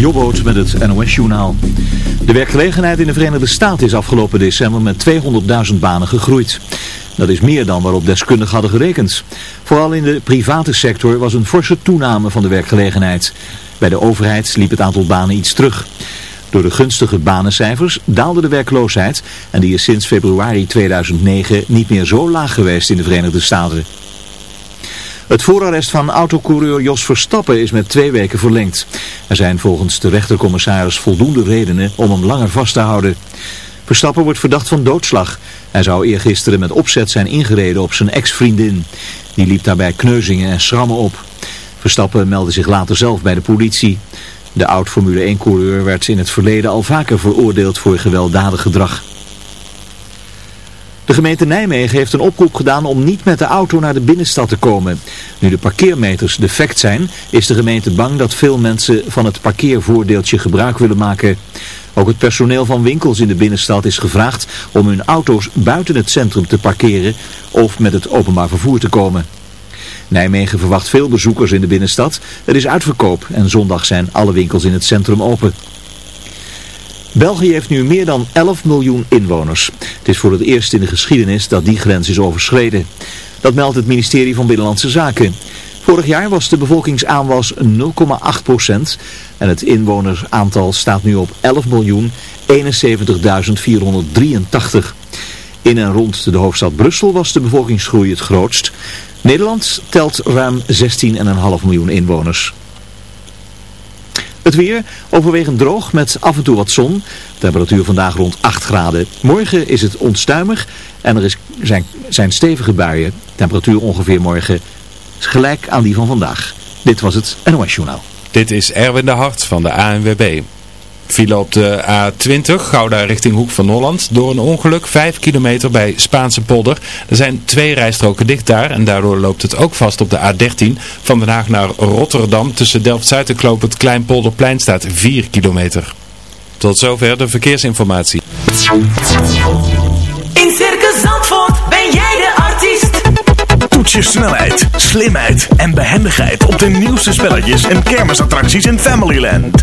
Jobboot met het NOS-journaal. De werkgelegenheid in de Verenigde Staten is afgelopen december met 200.000 banen gegroeid. Dat is meer dan waarop deskundigen hadden gerekend. Vooral in de private sector was een forse toename van de werkgelegenheid. Bij de overheid liep het aantal banen iets terug. Door de gunstige banencijfers daalde de werkloosheid en die is sinds februari 2009 niet meer zo laag geweest in de Verenigde Staten. Het voorarrest van autocoureur Jos Verstappen is met twee weken verlengd. Er zijn volgens de rechtercommissaris voldoende redenen om hem langer vast te houden. Verstappen wordt verdacht van doodslag. Hij zou eergisteren met opzet zijn ingereden op zijn ex-vriendin. Die liep daarbij kneuzingen en schrammen op. Verstappen meldde zich later zelf bij de politie. De oud-Formule 1-coureur werd in het verleden al vaker veroordeeld voor gewelddadig gedrag. De gemeente Nijmegen heeft een oproep gedaan om niet met de auto naar de binnenstad te komen. Nu de parkeermeters defect zijn, is de gemeente bang dat veel mensen van het parkeervoordeeltje gebruik willen maken. Ook het personeel van winkels in de binnenstad is gevraagd om hun auto's buiten het centrum te parkeren of met het openbaar vervoer te komen. Nijmegen verwacht veel bezoekers in de binnenstad. Het is uitverkoop en zondag zijn alle winkels in het centrum open. België heeft nu meer dan 11 miljoen inwoners. Het is voor het eerst in de geschiedenis dat die grens is overschreden. Dat meldt het ministerie van Binnenlandse Zaken. Vorig jaar was de bevolkingsaanwas 0,8 procent en het inwonersaantal staat nu op 11 miljoen 71.483. In en rond de hoofdstad Brussel was de bevolkingsgroei het grootst. Nederland telt ruim 16,5 miljoen inwoners. Het weer overwegend droog met af en toe wat zon. Temperatuur vandaag rond 8 graden. Morgen is het onstuimig en er is, zijn, zijn stevige buien. Temperatuur ongeveer morgen gelijk aan die van vandaag. Dit was het NOS Journaal. Dit is Erwin de Hart van de ANWB. File op de A20, Gouda richting Hoek van Holland, door een ongeluk 5 kilometer bij Spaanse polder. Er zijn twee rijstroken dicht daar en daardoor loopt het ook vast op de A13 van Den Haag naar Rotterdam. Tussen Delft-Zuid en Kloop het Kleinpolderplein staat 4 kilometer. Tot zover de verkeersinformatie. In Circus Zandvoort ben jij de artiest. Toets je snelheid, slimheid en behendigheid op de nieuwste spelletjes en kermisattracties in Familyland.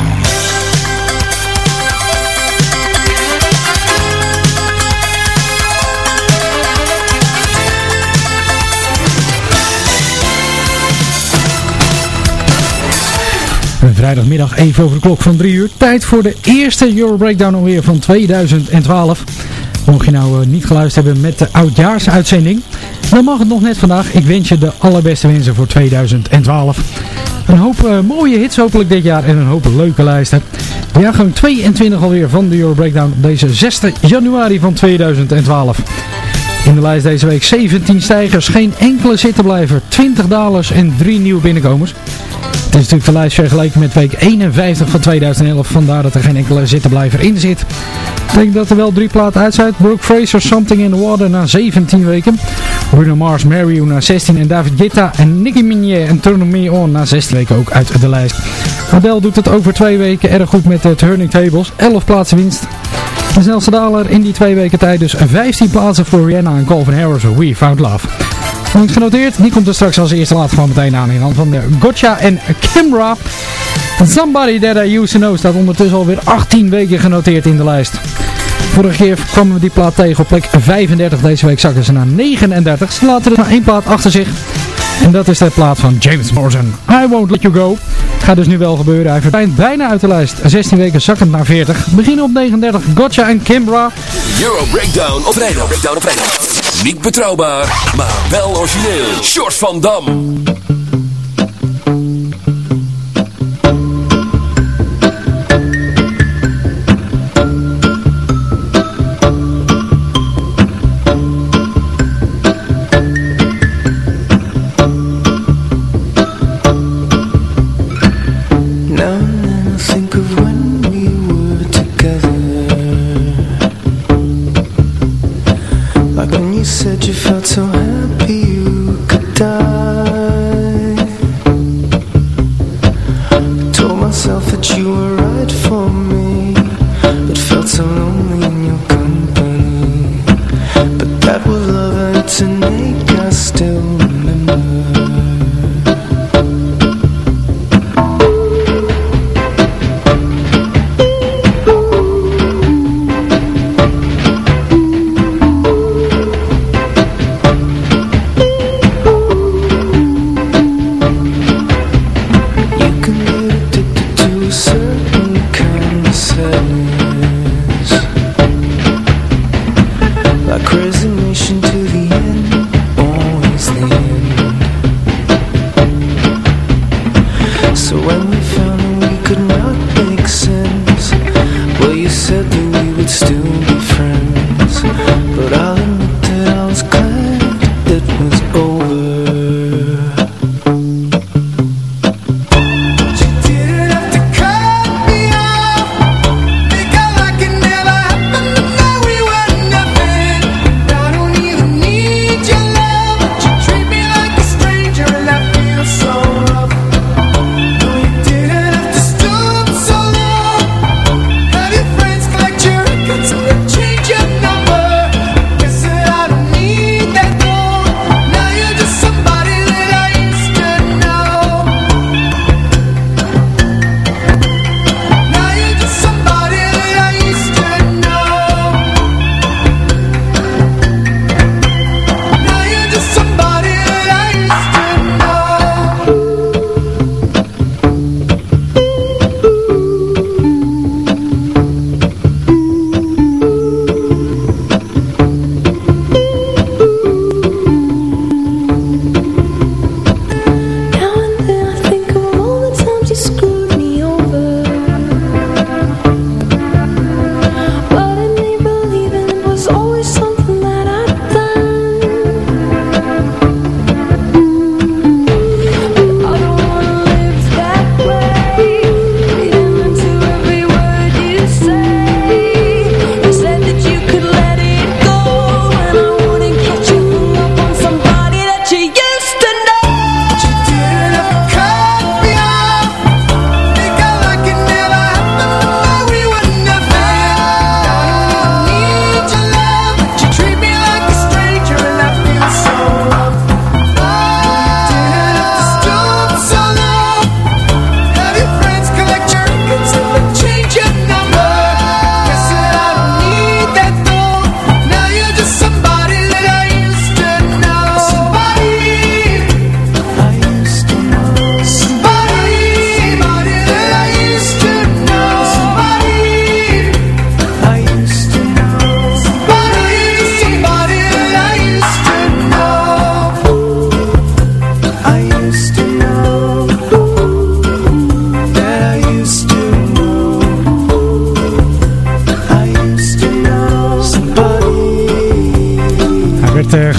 Een vrijdagmiddag even over de klok van 3 uur. Tijd voor de eerste Euro Breakdown alweer van 2012. Mocht je nou eh, niet geluisterd hebben met de oudjaarsuitzending, dan mag het nog net vandaag. Ik wens je de allerbeste wensen voor 2012. Een hoop eh, mooie hits hopelijk dit jaar en een hoop leuke lijsten. Jaargang 22 alweer van de Euro Breakdown op deze 6 januari van 2012. In de lijst deze week 17 stijgers, geen enkele zittenblijver, 20 dalers en 3 nieuwe binnenkomers. Het is natuurlijk de lijst vergeleken met week 51 van 2011. Vandaar dat er geen enkele zittenblijver in zit. Ik denk dat er wel drie platen uit zijn. Brooke Fraser, Something in the Water na 17 weken. Bruno Mars, Mary You na 16. En David Guetta en Nicki Minaj en Turn Me On na 16 weken ook uit de lijst. Adele doet het over twee weken erg goed met de Turning Tables. 11 plaatsen winst. De snelste daler in die twee weken tijd dus 15 plaatsen voor Rihanna en Calvin Harris. We Found Love. Genoteerd, die komt er straks als eerste laat gewoon meteen aan in hand van de Gotcha en Kimbra. Somebody That I Used To Know staat ondertussen alweer 18 weken genoteerd in de lijst. Vorige keer kwamen we die plaat tegen op plek 35. Deze week zakken ze naar 39. Ze laten er maar één plaat achter zich. En dat is de plaat van James Morrison. I Won't Let You Go. Gaat dus nu wel gebeuren. Hij verdwijnt bijna uit de lijst. 16 weken zakkend naar 40. Beginnen op 39. Gotcha en Kimbra. Euro Breakdown op vrijdag. Breakdown op vrijdag. Niet betrouwbaar, maar wel origineel. Short van Dam.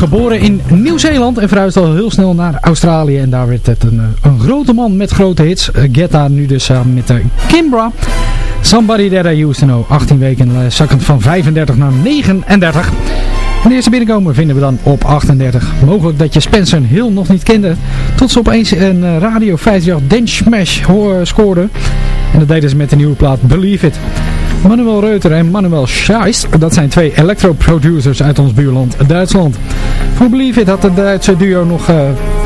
Geboren in Nieuw-Zeeland en verhuisde al heel snel naar Australië. En daar werd het een, eh, een grote man met grote hits. Uh, Getta nu dus samen met Kimbra. Somebody That I Used To Know. 18 weken zakkend van 35 naar 39. En de eerste binnenkomer vinden we dan op 38. Mogelijk dat je Spencer Hill nog niet kende. Tot ze opeens een radio 50 Dance Smash scoorde. En dat deden ze met de nieuwe plaat Believe It. Manuel Reuter en Manuel Scheist, dat zijn twee electro-producers uit ons buurland Duitsland. Voor Believe It had het Duitse duo nog uh,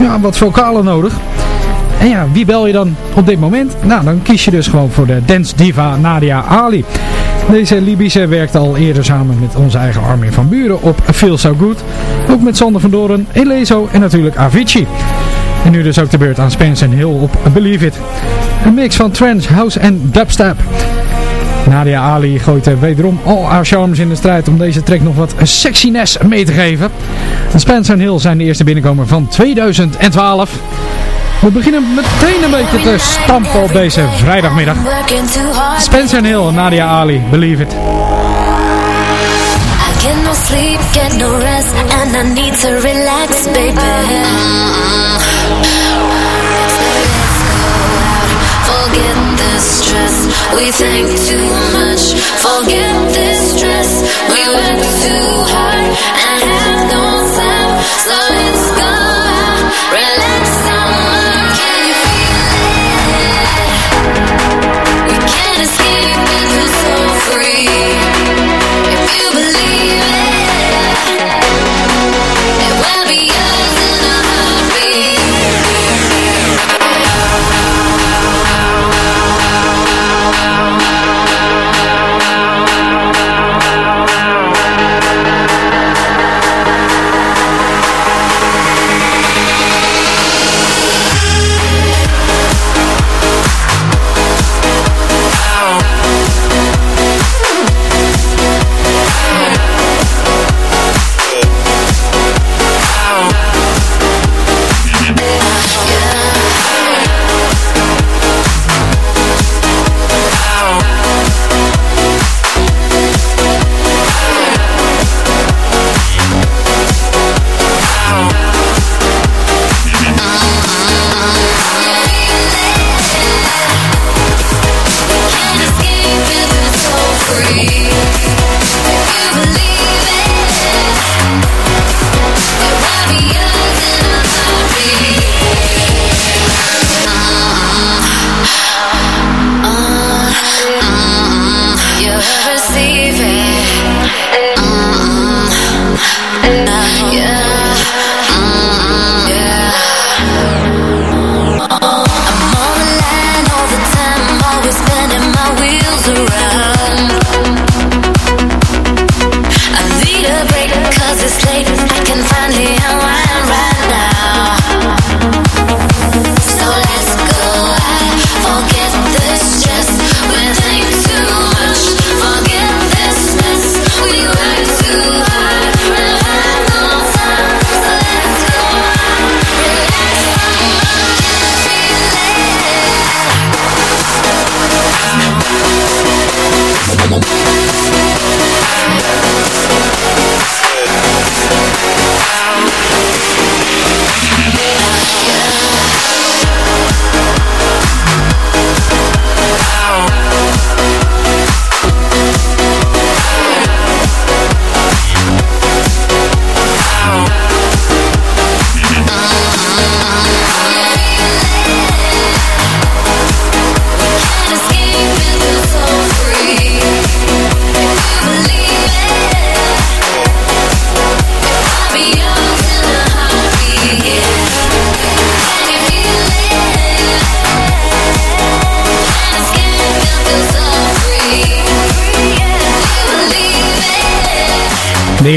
ja, wat vocalen nodig. En ja, wie bel je dan op dit moment? Nou, dan kies je dus gewoon voor de dance diva Nadia Ali. Deze Libische werkte al eerder samen met onze eigen Armin van Buren op Feel So Good. Ook met Sander van Doren, Elezo en natuurlijk Avicii. En nu dus ook de beurt aan Spencer Hill op Believe It. Een mix van trance, house en dubstep. Nadia Ali gooit wederom al haar charmes in de strijd om deze track nog wat sexiness mee te geven. Spencer Hill zijn de eerste binnenkomer van 2012. We beginnen meteen een beetje te stampen op deze vrijdagmiddag. Spencer Hill, Nadia Ali, Believe It. Sleep, get no rest, and I need baby. We think too much. Forget this stress, we work too hard and have no time.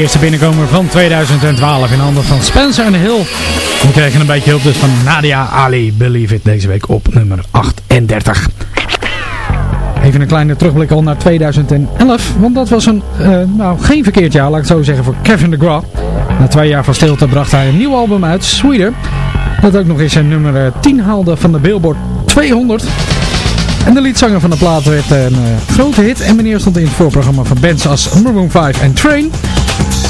Eerste binnenkomer van 2012 in handen van Spencer en Hill. We kregen een beetje hulp dus van Nadia Ali, Believe It, deze week op nummer 38. Even een kleine terugblik al naar 2011, want dat was een, uh, nou geen verkeerd jaar, laat ik het zo zeggen, voor Kevin DeGraw. Na twee jaar van stilte bracht hij een nieuw album uit, Sweeter. Dat ook nog eens een nummer 10 haalde van de Billboard 200. En de liedzanger van de plaat werd een uh, grote hit en meneer stond in het voorprogramma van bands als Maroon 5 en Train.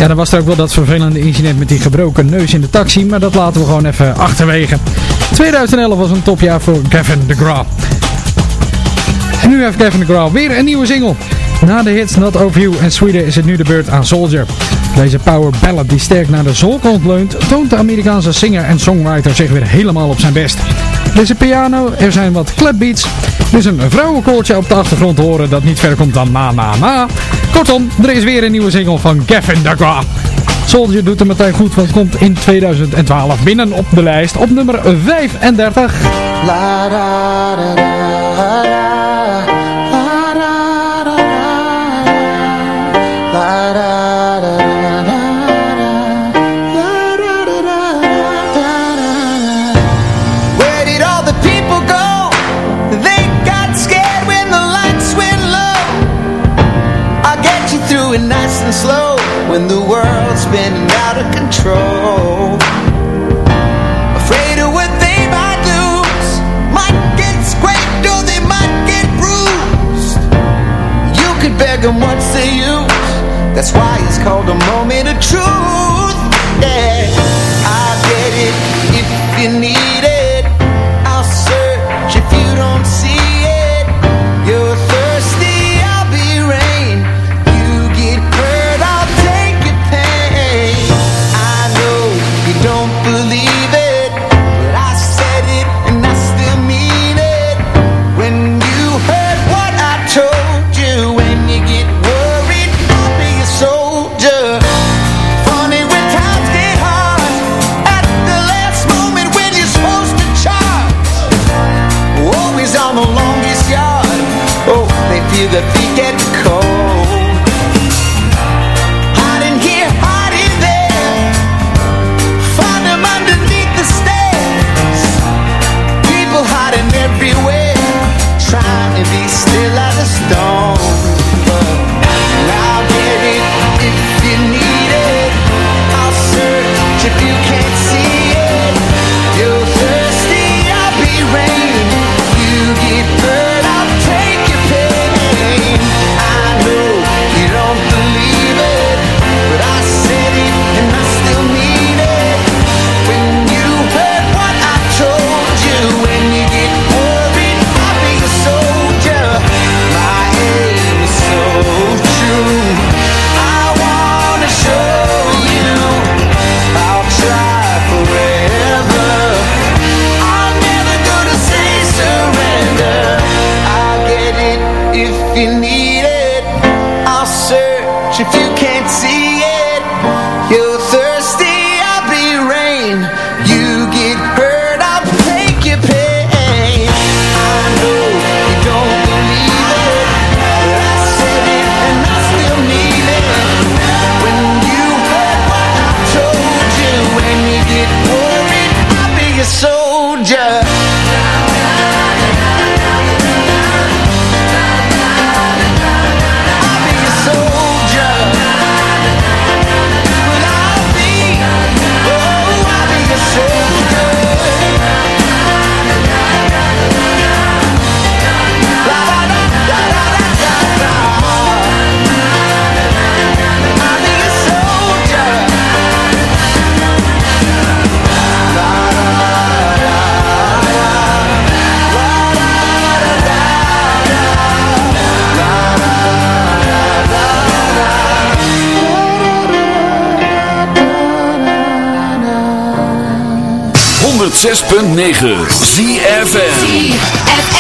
Ja, dan was er ook wel dat vervelende incident met die gebroken neus in de taxi. Maar dat laten we gewoon even achterwege. 2011 was een topjaar voor Gavin DeGraw. En nu heeft Gavin DeGraw weer een nieuwe single. Na de hits Not Over You en Sweden is het nu de beurt aan Soldier. Deze power ballad die sterk naar de zolkant leunt, toont de Amerikaanse singer en songwriter zich weer helemaal op zijn best. Deze piano, er zijn wat clapbeats, dus een vrouwenkoortje op de achtergrond horen dat niet ver komt dan na na na. Kortom, er is weer een nieuwe single van Gavin DeGraaf. Soldier doet er meteen goed, want komt in 2012 binnen op de lijst op nummer 35. La, get 106.9 ZFM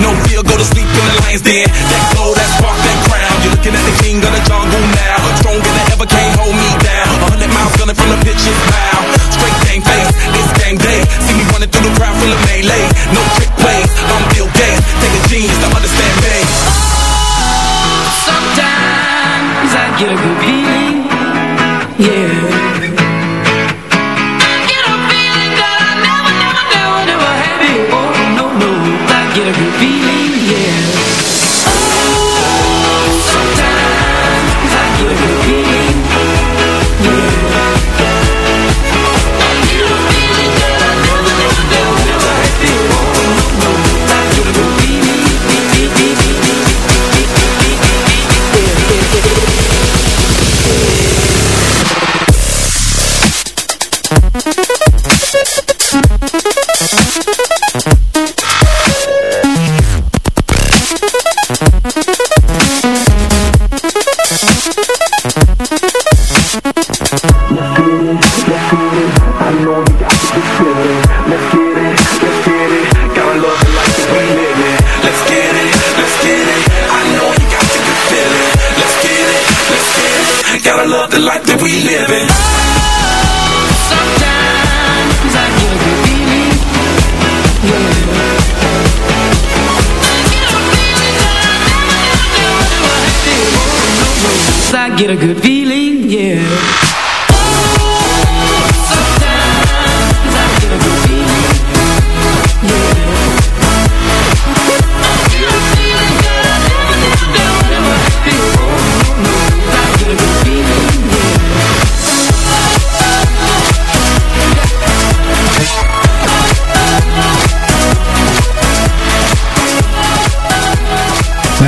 No fear, go to sleep in the lion's den.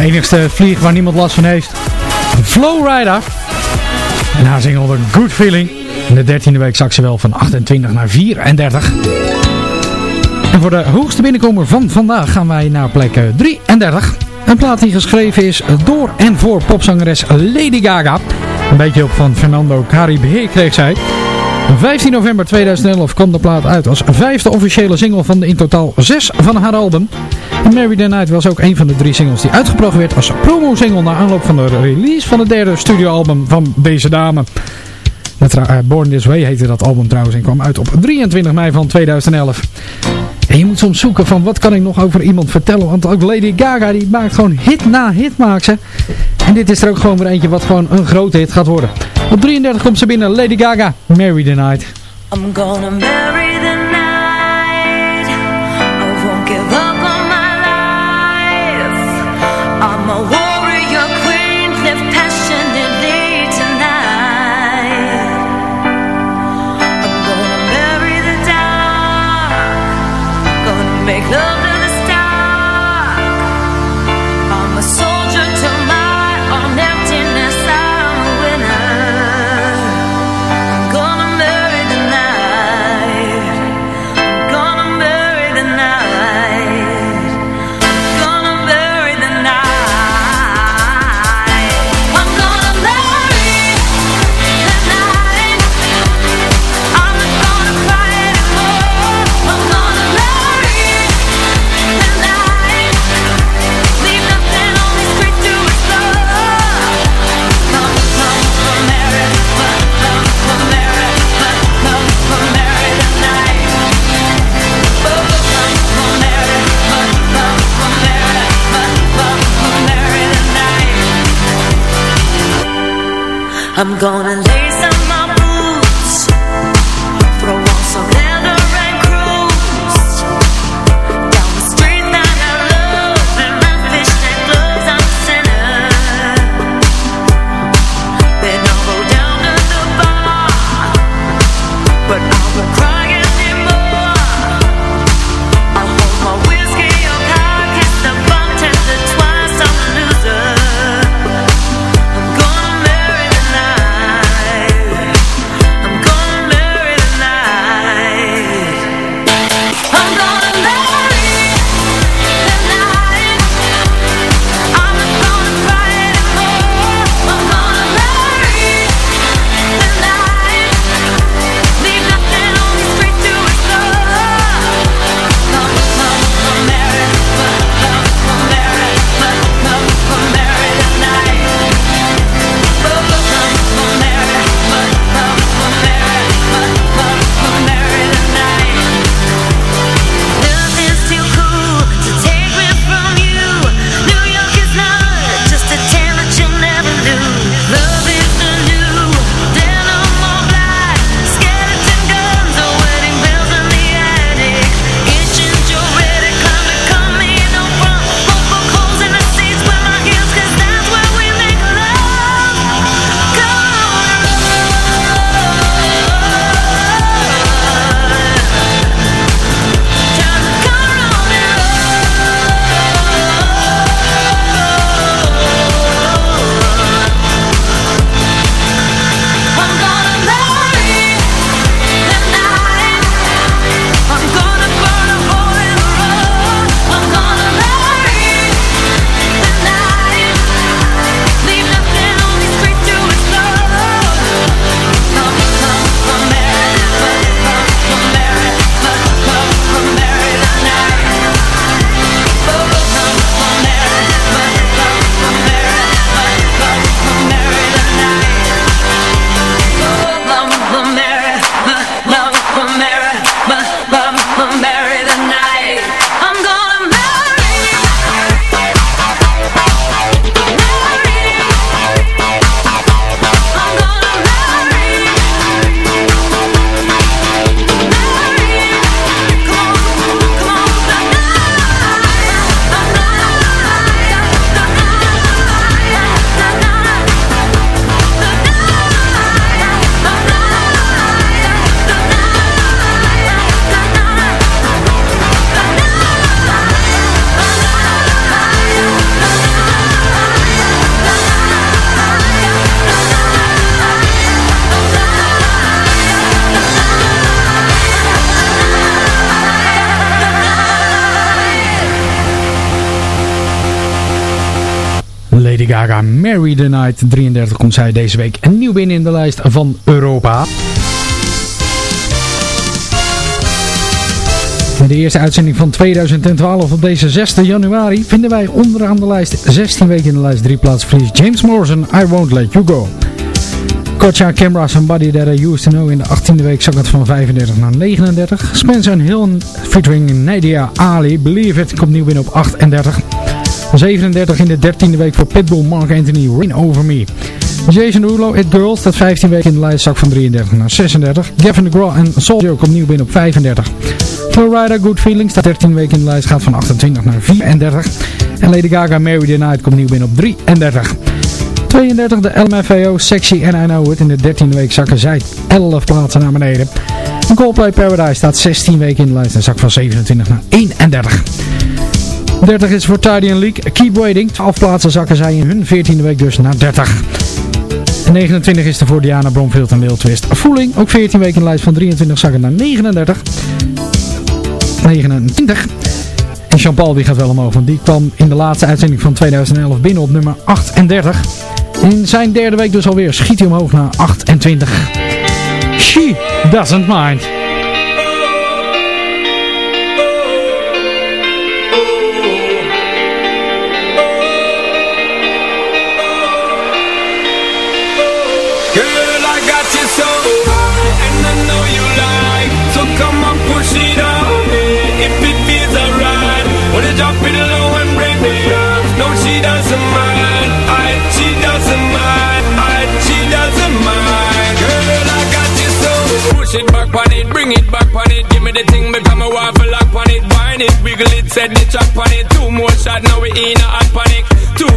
Enigste vlieg waar niemand last van heeft. Flowrider. En haar single The Good Feeling. In de dertiende week zak ze wel van 28 naar 34. En voor de hoogste binnenkomer van vandaag gaan wij naar plek eh, 33. Een plaat die geschreven is door en voor popzangeres Lady Gaga. Een beetje op van Fernando Caribe kreeg zij. 15 november 2011 kwam de plaat uit als vijfde officiële single van de in totaal zes van haar album. Mary the Night was ook een van de drie singles die uitgebracht werd als promo-single na aanloop van de release van het derde studioalbum van deze dame. Eh, Born This Way heette dat album trouwens en kwam uit op 23 mei van 2011. En je moet soms zoeken van wat kan ik nog over iemand vertellen. Want ook Lady Gaga die maakt gewoon hit na hit maakt ze. En dit is er ook gewoon weer eentje wat gewoon een grote hit gaat worden. Op 33 komt ze binnen Lady Gaga, Marry the Night. I'm gonna I'm gonna Night. 33 komt zij deze week en nieuw binnen in de lijst van Europa. In de eerste uitzending van 2012 op deze 6 januari vinden wij onderaan de lijst 16 weken in de lijst 3 plaats verlies James Morrison, I Won't Let You Go. Kocha Camera, Somebody That I Used To Know in de 18e week zak het van 35 naar 39. Spencer Hill featuring Nadia Ali, Believe It, komt nieuw binnen op 38. 37 in de 13e week voor Pitbull, Mark Anthony, Rain Over Me. Jason Derulo, It Girls, staat 15 weken in de lijst, zak van 33 naar 36. Gavin DeGraw en Soldier komt nieuw binnen op 35. Florida, Good Feeling, staat 13 weken in de lijst, gaat van 28 naar 34. En Lady Gaga, Mary the Night, komt nieuw binnen op 33. 32 de LMFAO, Sexy and I Know It. In de 13e week zakken zij 11 plaatsen naar beneden. En Coldplay Paradise staat 16 weken in de lijst en zak van 27 naar 31. 30 is voor Tidy League, Keep Waiting. 12 plaatsen zakken zij in hun 14e week dus naar 30. En 29 is er voor Diana Bromfield en Lil Twist. Voeling, ook 14 weken in de lijst van 23 zakken naar 39. 29. En Jean-Paul die gaat wel omhoog, want die kwam in de laatste uitzending van 2011 binnen op nummer 38. In zijn derde week dus alweer schiet hij omhoog naar 28. She doesn't mind. Drop low and me up? No, she doesn't mind. I, she doesn't mind. I, she doesn't mind. Girl, I got you so. Push it back on it, bring it back on it. Give me the thing, waffle lock on it. Wine it, wiggle it, set the track on it. Two more shot, now we in a hot panic. Two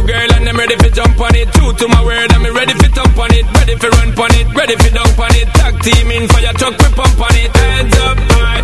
and ready for jump on it. Two to my word, I'm ready for on it. Ready for run on it, ready for dunk on it. Tag team in fire truck, we pump on it. Hands up high,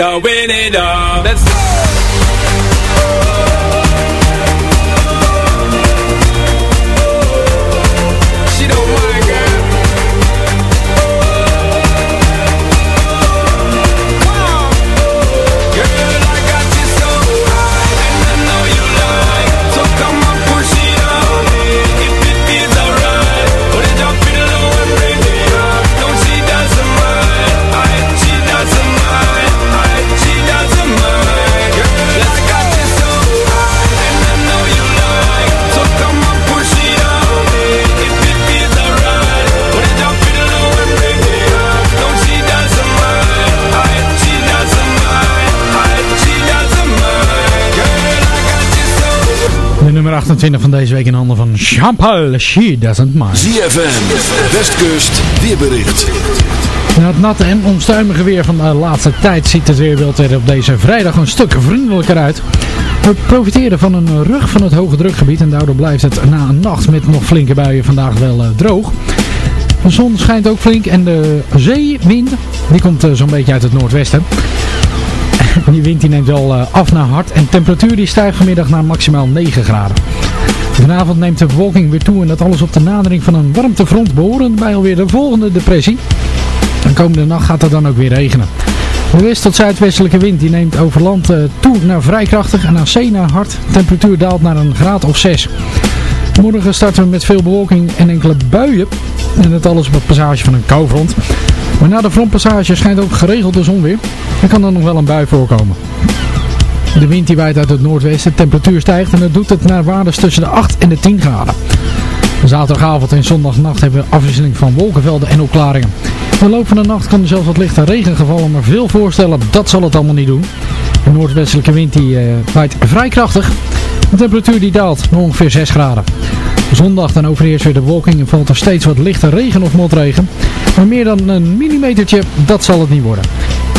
it all, win it all. 28 van deze week in handen van Jean-Paul. She doesn't mind. ZFM, Westkust, weerbericht. Na het natte en onstuimige weer van de laatste tijd ziet het weerbeeld er op deze vrijdag een stuk vriendelijker uit. We profiteren van een rug van het hoge drukgebied en daardoor blijft het na een nacht met nog flinke buien vandaag wel eh, droog. De zon schijnt ook flink en de zeewind die komt eh, zo'n beetje uit het noordwesten. Die wind die neemt wel eh, af naar hard en de temperatuur die stijgt vanmiddag naar maximaal 9 graden. Vanavond neemt de bewolking weer toe en dat alles op de nadering van een warmtefront behorend bij alweer de volgende depressie. De komende nacht gaat het dan ook weer regenen. De west- tot zuidwestelijke wind die neemt over land eh, toe naar vrij krachtig en aan zee naar hard. De temperatuur daalt naar een graad of 6. Morgen starten we met veel bewolking en enkele buien. En dat alles op het passage van een koufront. Maar na de frontpassage schijnt ook geregeld de zon weer. Er kan dan nog wel een bui voorkomen. De wind die waait uit het noordwesten, de temperatuur stijgt en dat doet het naar waardes tussen de 8 en de 10 graden. Zaterdagavond en zondagnacht hebben we afwisseling van wolkenvelden en opklaringen. In de loop van de nacht kan er zelfs wat lichte regen gevallen, maar veel voorstellen, dat zal het allemaal niet doen. De noordwestelijke wind die eh, waait vrij krachtig. De temperatuur die daalt naar ongeveer 6 graden. Zondag dan overheerst weer de wolking en valt er steeds wat lichte regen of motregen. Maar meer dan een millimetertje, dat zal het niet worden.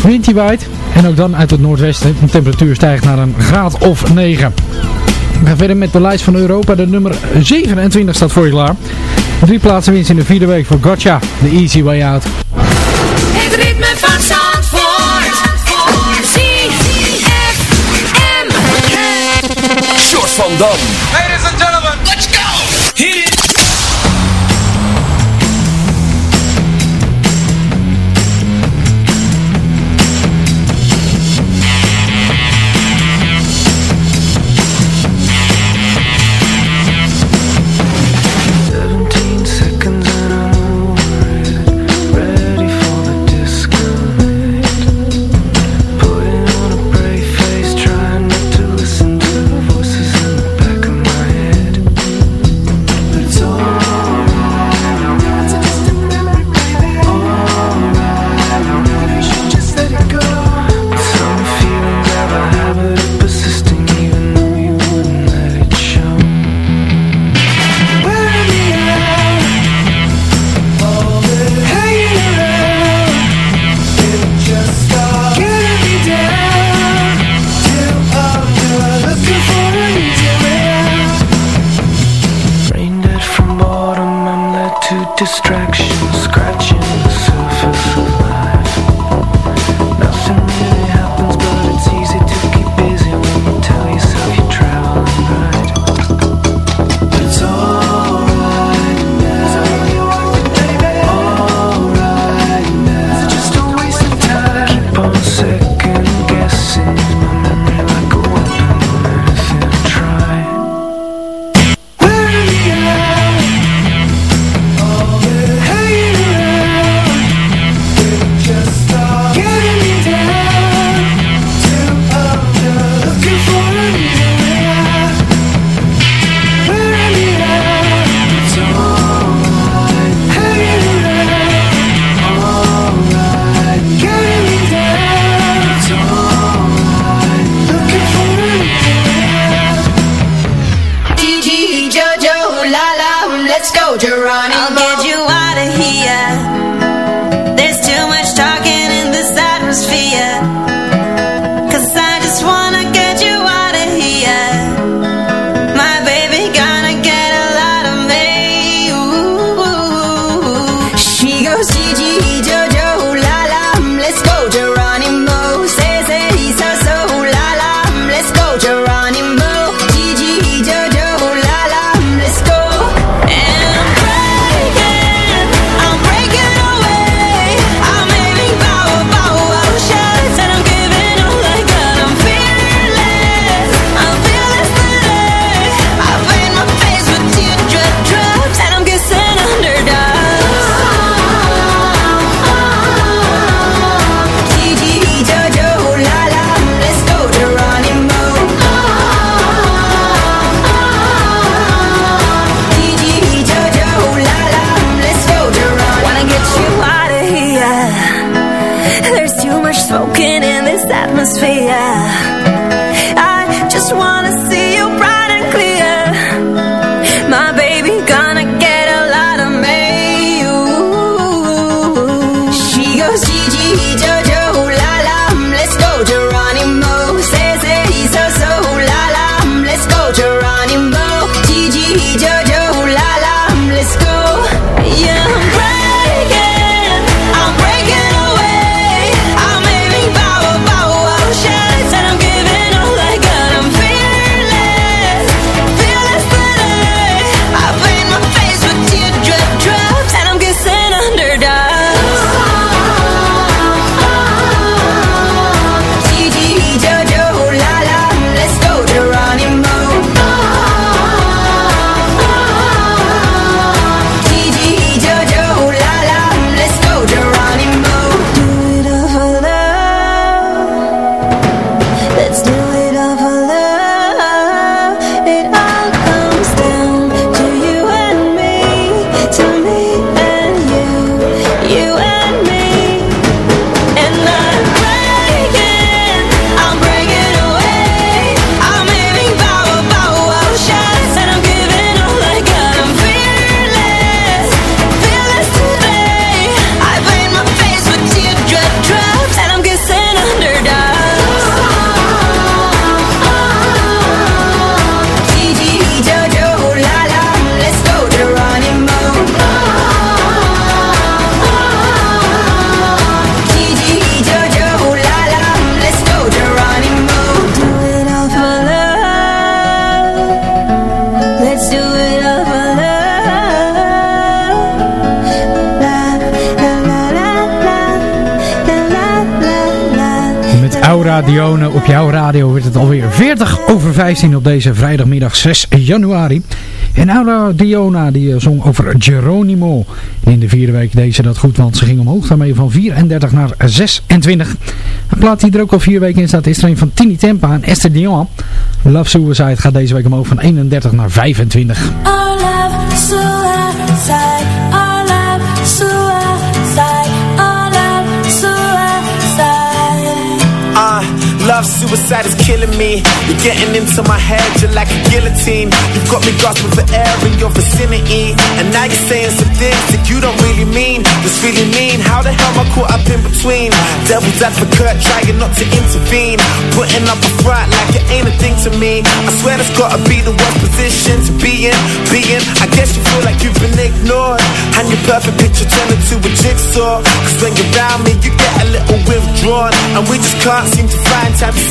Wind die waait en ook dan uit het noordwesten. De temperatuur stijgt naar een graad of 9. We gaan verder met de lijst van Europa. De nummer 27 staat voor je klaar. Drie plaatsen winst in de vierde week voor Gotcha. The Easy Way Out. Van Dam. Dione op jouw radio werd het alweer 40 over 15 op deze vrijdagmiddag 6 januari. En Aura Diona die eh, zong over Geronimo. In de vierde week deed ze dat goed, want ze ging omhoog daarmee van 34 naar 26. Een plaat die er ook al vier weken in staat is er een van Tini Tempa en Esther Dion. Love Suicide gaat deze week omhoog van 31 naar 25. Our love, suicide. Suicide is killing me. You're getting into my head, you're like a guillotine. You've got me gasping for air in your vicinity. And now you're saying some things that you don't really mean. That's really mean. How the hell am I caught up in between? Devil's advocate, trying not to intervene. Putting up a front like it ain't a thing to me. I swear that's gotta be the worst position to be in. Being, I guess you feel like you've been ignored. And your perfect picture turned into a jigsaw. Cause when you're around me, you get a little withdrawn. And we just can't seem to find time to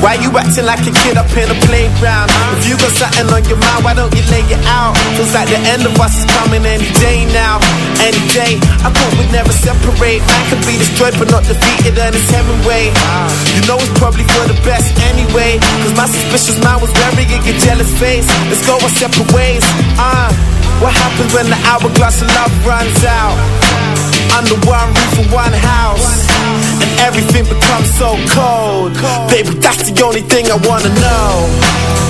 Why you acting like a kid up in a playground? If you got something on your mind, why don't you lay it out? Feels like the end of us is coming any day now. Any day. I thought we'd never separate. Man could be destroyed but not defeated, and it's Hemingway. You know it's probably for the best anyway. Cause my suspicious mind was wearing a jealous face. Let's go our separate ways. Uh, what happens when the hourglass of love runs out? Under one roof and one house. And everything becomes so cold. Baby, that's the only thing I wanna know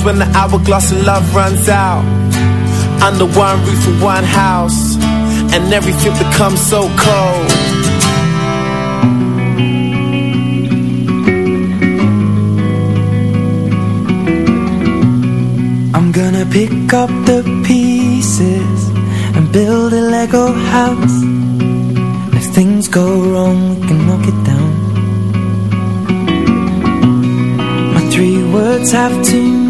happens when the hourglass of love runs out? Under one roof and one house And everything becomes so cold I'm gonna pick up the pieces and build a Lego house. If things go wrong, we can knock it down. My three words have but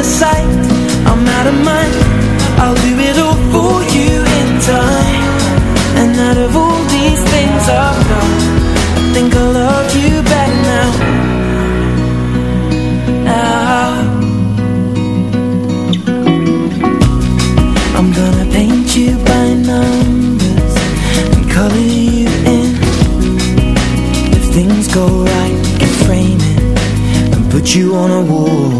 of sight, I'm out of mind. I'll do it all for you in time. And out of all these things I've done I think I love you better now. Now I'm gonna paint you by numbers And color you in. If things go right, we can frame it And put you on a wall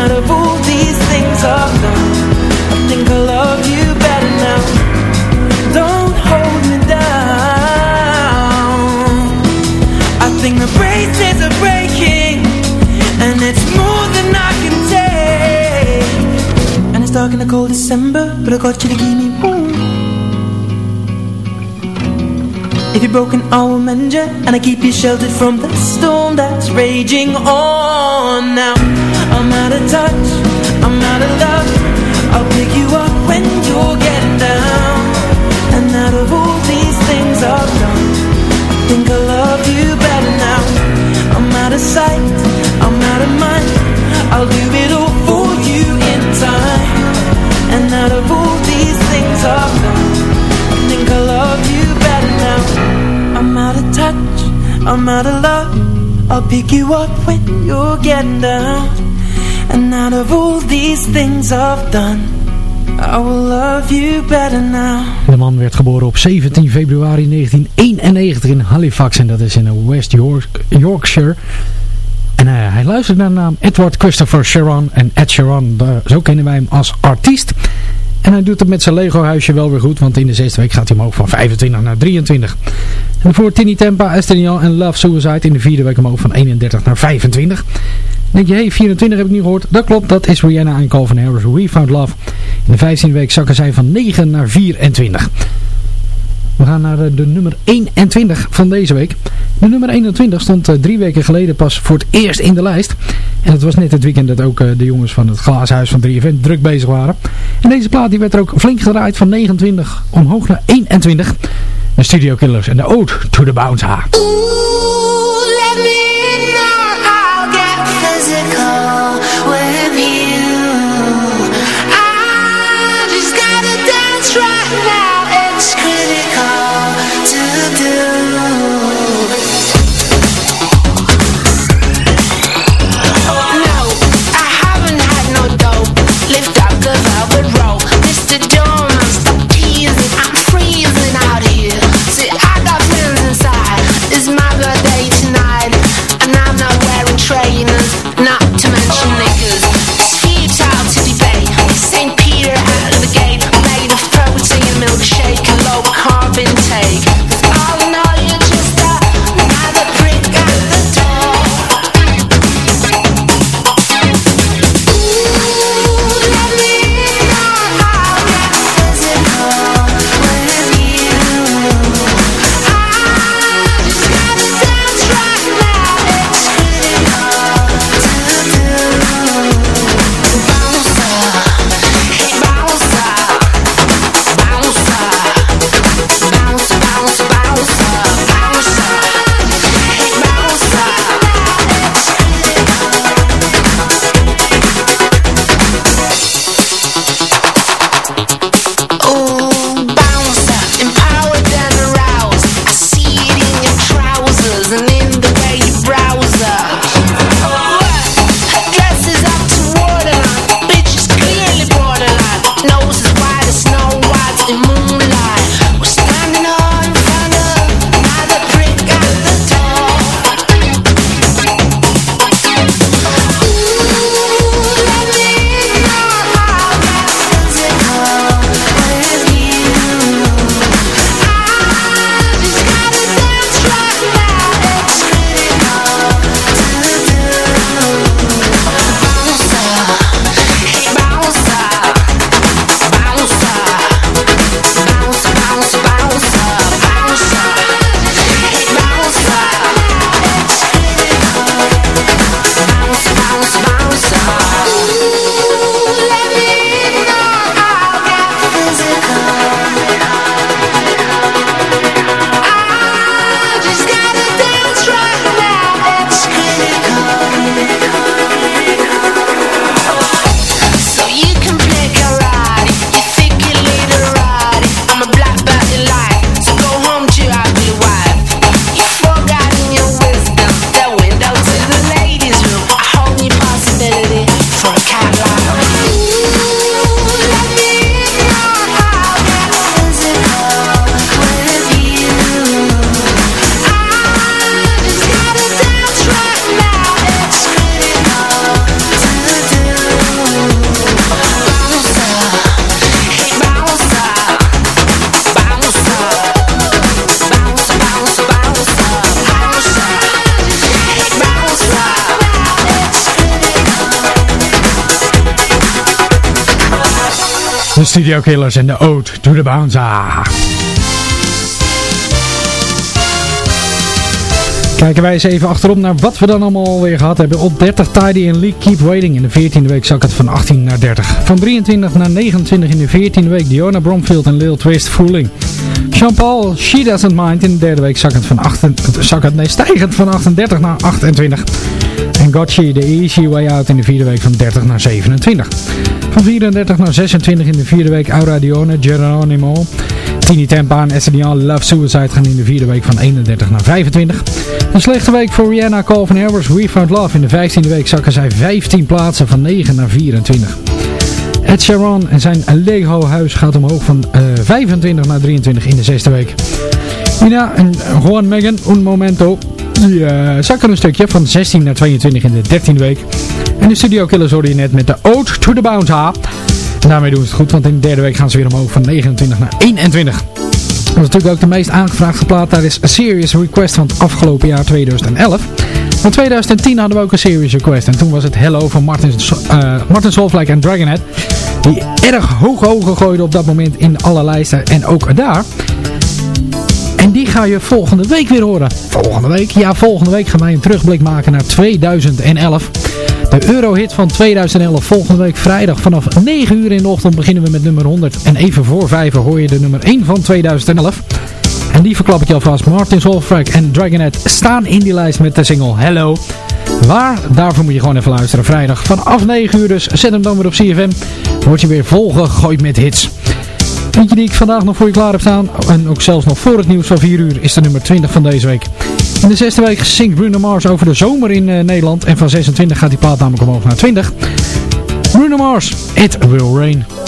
out of all these things I've done I think I love you better now. Don't hold me down. I think the braces are breaking And it's more than I can take. And it's dark in the cold December But I got you to keep me warm If you're broken, I will mend you And I keep you sheltered from the storm that's raging on. Now, I'm out of touch, I'm out of love. I'll pick you up when you're getting down. And out of all these things I've done I think I out love pick you up when And out of all these things I've done I will love you better now De man werd geboren op 17 februari 1991 in Halifax en dat is in West York, Yorkshire. En eh, hij luistert naar de naam Edward Christopher Sharon en Ed daar- zo kennen wij hem als artiest. En hij doet het met zijn Lego huisje wel weer goed, want in de zesde week gaat hij omhoog van 25 naar 23. En voor Tini Tempa, Esther en Love Suicide in de vierde week omhoog van 31 naar 25. Dan denk je, hey, 24 heb ik niet gehoord. Dat klopt, dat is Rihanna en Calvin Harris, We Found Love. In de 15e week zakken zij van 9 naar 24. We gaan naar de, de nummer 21 van deze week. De nummer 21 stond eh, drie weken geleden pas voor het eerst in de lijst. En het was net het weekend dat ook eh, de jongens van het glaashuis van 3FM druk bezig waren. En deze plaat die werd er ook flink gedraaid van 29 omhoog naar 21. De Studio Killers en de Ode to the Bounce it's down. Studio Killers en de Ode to the Bouncer. Kijken wij eens even achterop naar wat we dan allemaal weer gehad hebben. Op 30 Tidy en League Keep Waiting. In de 14e week zak het van 18 naar 30. Van 23 naar 29 in de 14e week Diona Bromfield en Lil Twist Fooling. Jean-Paul, She Doesn't Mind. In de derde week zak het van 28, zak nee, stijgend van 38 naar 28. Gotchi, The Easy Way Out in de vierde week van 30 naar 27. Van 34 naar 26 in de vierde week Aura Dione, Geronimo. Tini Tempa en Estedian Love Suicide gaan in de vierde week van 31 naar 25. Een slechte week voor Rihanna, Calvin Harris, We Found Love. In de 15e week zakken zij 15 plaatsen van 9 naar 24. Ed Sheeran en zijn Lego huis gaat omhoog van uh, 25 naar 23 in de zesde week. Nina en Juan Megan, Un Momento, die uh, zakken een stukje van 16 naar 22 in de 13e week. En de Studio Killers hoorde je net met de Ode to the Bouncer. En daarmee doen ze het goed, want in de derde week gaan ze weer omhoog van 29 naar 21. Dat is natuurlijk ook de meest aangevraagde plaat. Is Serious Request van het afgelopen jaar 2011. Van 2010 hadden we ook een Serious Request. En toen was het Hello van Martin, uh, Martin en Dragonhead. Die erg hoog hoog gooide op dat moment in alle lijsten. En ook daar. En die ga je volgende week weer horen. Volgende week? Ja, volgende week gaan wij een terugblik maken naar 2011. De Eurohit van 2011. Volgende week vrijdag vanaf 9 uur in de ochtend beginnen we met nummer 100. En even voor 5 hoor je de nummer 1 van 2011. En die verklap ik je alvast. Martin Solveig en Dragonette staan in die lijst met de single Hello. Waar? Daarvoor moet je gewoon even luisteren. Vrijdag vanaf 9 uur dus. Zet hem dan weer op CFM. Word je weer volgegooid met hits. Eentje die ik vandaag nog voor je klaar heb staan. En ook zelfs nog voor het nieuws van 4 uur is de nummer 20 van deze week. In de zesde week zingt Bruno Mars over de zomer in uh, Nederland. En van 26 gaat die plaat namelijk omhoog naar 20. Bruno Mars, It Will Rain.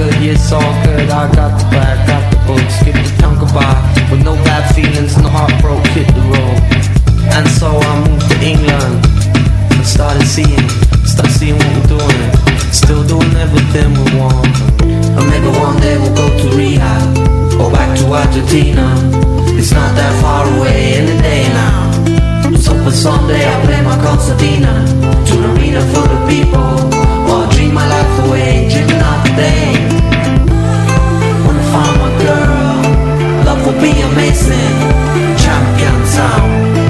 Good, yeah, it's all good. I got the bag, got the book, skip the tongue goodbye with no bad feelings, and no heartbroken, hit the road. And so I moved to England and started seeing, started seeing what we're doing. Still doing everything we want. And maybe one day we'll go to rehab or back to Argentina. It's not that far away any day now. So for someday I'll play my concertina to an arena full of people. Or my life. Wanna find my girl, love will be amazing. Champion sound.